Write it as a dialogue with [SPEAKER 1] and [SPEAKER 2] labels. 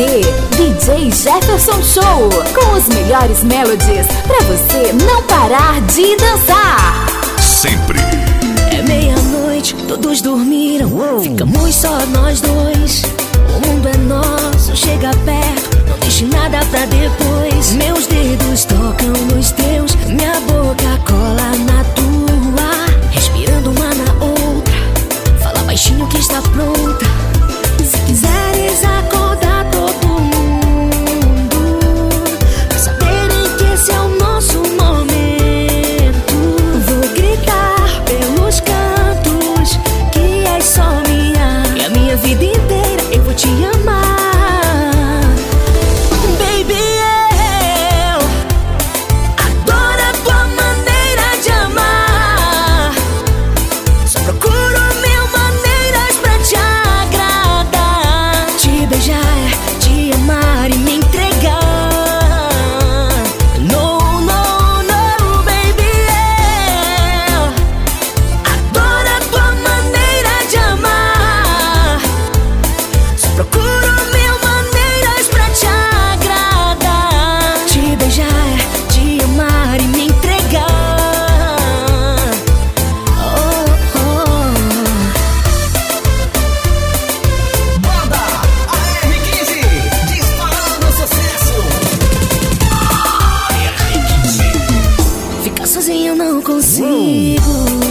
[SPEAKER 1] DJ Jefferson Show com os melhores melodies para você não parar de dançar.
[SPEAKER 2] Sempre.
[SPEAKER 3] É meia-noite, todos dormiram. Uou. Ficamos só nós dois. O mundo é nosso, chega perto, não deixe nada pra depois. Meu consigo. Uou.